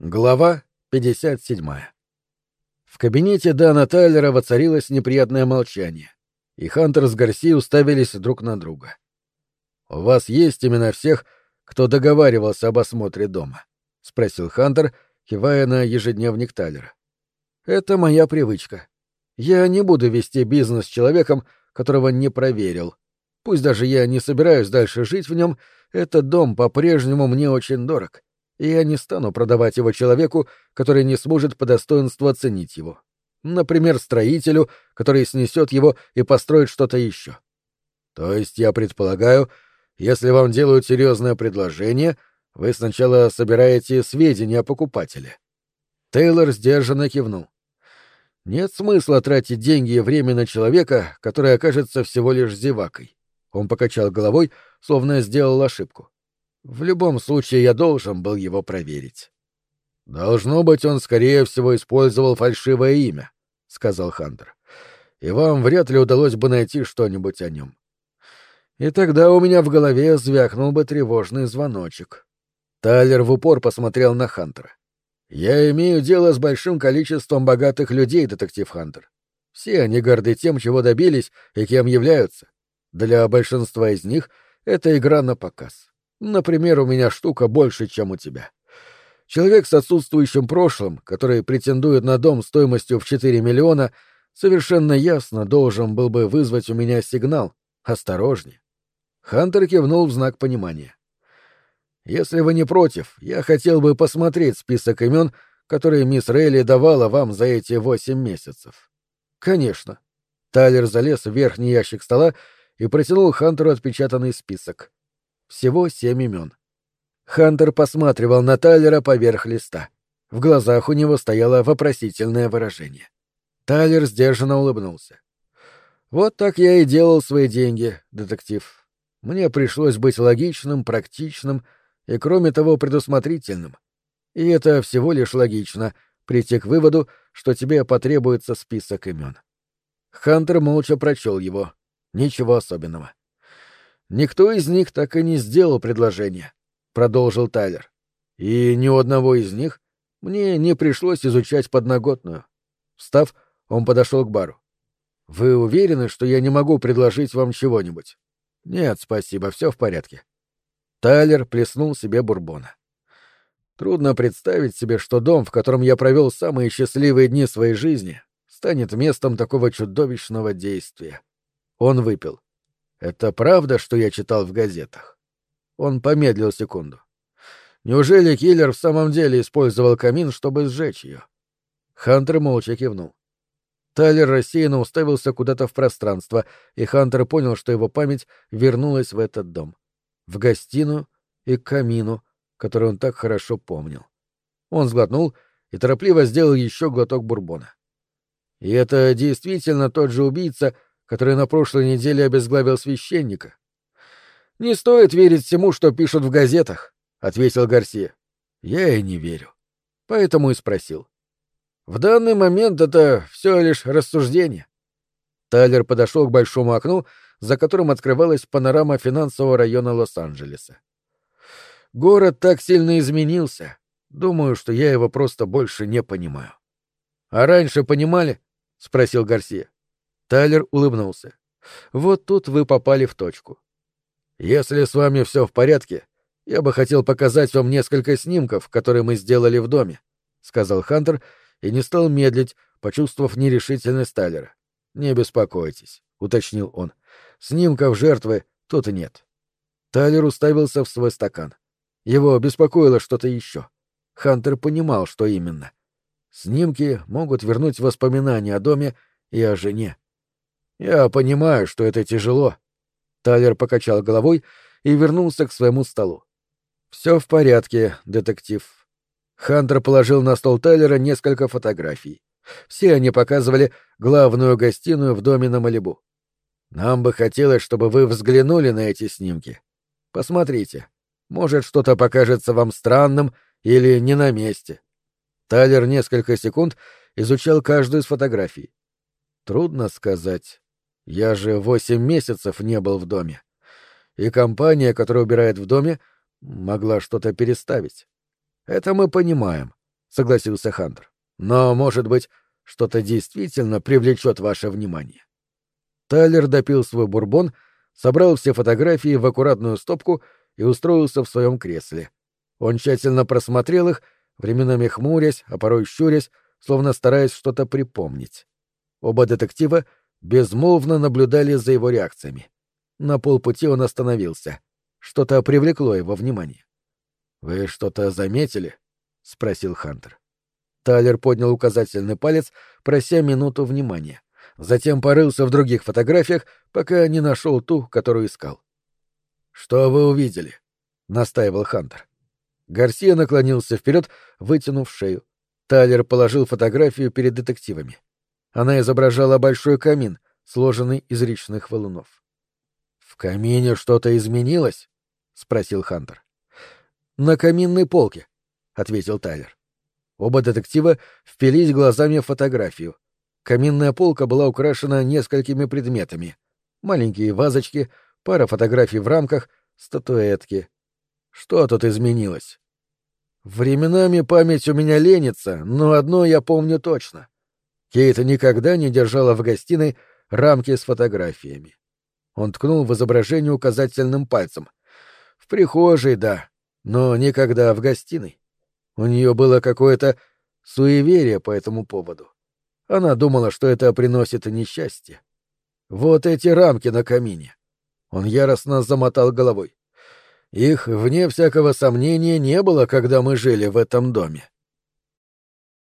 Глава 57. В кабинете Дана Тайлера воцарилось неприятное молчание, и Хантер с Гарси уставились друг на друга. «У вас есть имена всех, кто договаривался об осмотре дома?» — спросил Хантер, кивая на ежедневник Тайлера. «Это моя привычка. Я не буду вести бизнес с человеком, которого не проверил. Пусть даже я не собираюсь дальше жить в нем, этот дом по-прежнему мне очень дорог» и я не стану продавать его человеку, который не сможет по достоинству оценить его. Например, строителю, который снесет его и построит что-то еще. То есть я предполагаю, если вам делают серьезное предложение, вы сначала собираете сведения о покупателе. Тейлор сдержанно кивнул. Нет смысла тратить деньги и время на человека, который окажется всего лишь зевакой. Он покачал головой, словно сделал ошибку. В любом случае я должен был его проверить. Должно быть, он скорее всего использовал фальшивое имя, сказал Хантер. И вам вряд ли удалось бы найти что-нибудь о нем. И тогда у меня в голове звякнул бы тревожный звоночек. Тайлер в упор посмотрел на Хантера. Я имею дело с большим количеством богатых людей, детектив Хантер. Все они горды тем, чего добились и кем являются. Для большинства из них это игра на показ. Например, у меня штука больше, чем у тебя. Человек с отсутствующим прошлым, который претендует на дом стоимостью в 4 миллиона, совершенно ясно должен был бы вызвать у меня сигнал «Осторожнее». Хантер кивнул в знак понимания. «Если вы не против, я хотел бы посмотреть список имен, которые мисс Рейли давала вам за эти восемь месяцев». «Конечно». Тайлер залез в верхний ящик стола и протянул Хантеру отпечатанный список. Всего семь имен. Хантер посматривал на Тайлера поверх листа. В глазах у него стояло вопросительное выражение. Тайлер сдержанно улыбнулся. «Вот так я и делал свои деньги, детектив. Мне пришлось быть логичным, практичным и, кроме того, предусмотрительным. И это всего лишь логично — прийти к выводу, что тебе потребуется список имен. Хантер молча прочел его. Ничего особенного. Никто из них так и не сделал предложение, продолжил Тайлер. И ни у одного из них мне не пришлось изучать подноготную. Встав, он подошел к бару. Вы уверены, что я не могу предложить вам чего-нибудь? Нет, спасибо, все в порядке. Тайлер плеснул себе бурбона. Трудно представить себе, что дом, в котором я провел самые счастливые дни своей жизни, станет местом такого чудовищного действия. Он выпил. Это правда, что я читал в газетах? Он помедлил секунду. Неужели киллер в самом деле использовал камин, чтобы сжечь ее? Хантер молча кивнул. Тайлер рассеянно уставился куда-то в пространство, и Хантер понял, что его память вернулась в этот дом. В гостиную и к камину, который он так хорошо помнил. Он сглотнул и торопливо сделал еще глоток бурбона. И это действительно тот же убийца, который на прошлой неделе обезглавил священника. «Не стоит верить всему, что пишут в газетах», — ответил Гарсия. «Я и не верю. Поэтому и спросил. В данный момент это все лишь рассуждение». Тайлер подошел к большому окну, за которым открывалась панорама финансового района Лос-Анджелеса. «Город так сильно изменился. Думаю, что я его просто больше не понимаю». «А раньше понимали?» — спросил Гарсия. Тайлер улыбнулся. Вот тут вы попали в точку. Если с вами все в порядке, я бы хотел показать вам несколько снимков, которые мы сделали в доме, сказал Хантер и не стал медлить, почувствовав нерешительность Тайлера. Не беспокойтесь, уточнил он. Снимков жертвы тут нет. Тайлер уставился в свой стакан. Его беспокоило что-то еще. Хантер понимал, что именно. Снимки могут вернуть воспоминания о доме и о жене. Я понимаю, что это тяжело. Тайлер покачал головой и вернулся к своему столу. Все в порядке, детектив. Хантер положил на стол Тайлера несколько фотографий. Все они показывали главную гостиную в доме на Малибу. Нам бы хотелось, чтобы вы взглянули на эти снимки. Посмотрите. Может, что-то покажется вам странным или не на месте. Тайлер несколько секунд изучал каждую из фотографий. Трудно сказать. Я же восемь месяцев не был в доме. И компания, которая убирает в доме, могла что-то переставить. Это мы понимаем. — согласился Хантер. «Но, может быть, что-то действительно привлечет ваше внимание». Тайлер допил свой бурбон, собрал все фотографии в аккуратную стопку и устроился в своем кресле. Он тщательно просмотрел их, временами хмурясь, а порой щурясь, словно стараясь что-то припомнить. Оба детектива безмолвно наблюдали за его реакциями. На полпути он остановился. Что-то привлекло его внимание. «Вы что-то заметили?» — спросил Хантер. Тайлер поднял указательный палец, прося минуту внимания. Затем порылся в других фотографиях, пока не нашел ту, которую искал. «Что вы увидели?» — настаивал Хантер. Гарсия наклонился вперед, вытянув шею. Тайлер положил фотографию перед детективами. Она изображала большой камин, сложенный из речных валунов. «В камине что-то изменилось?» — спросил Хантер. «На каминной полке», — ответил Тайлер. Оба детектива впились глазами в фотографию. Каминная полка была украшена несколькими предметами. Маленькие вазочки, пара фотографий в рамках, статуэтки. Что тут изменилось? Временами память у меня ленится, но одно я помню точно. Кейт никогда не держала в гостиной рамки с фотографиями. Он ткнул в изображение указательным пальцем. В прихожей, да, но никогда в гостиной. У нее было какое-то суеверие по этому поводу. Она думала, что это приносит несчастье. Вот эти рамки на камине. Он яростно замотал головой. Их, вне всякого сомнения, не было, когда мы жили в этом доме.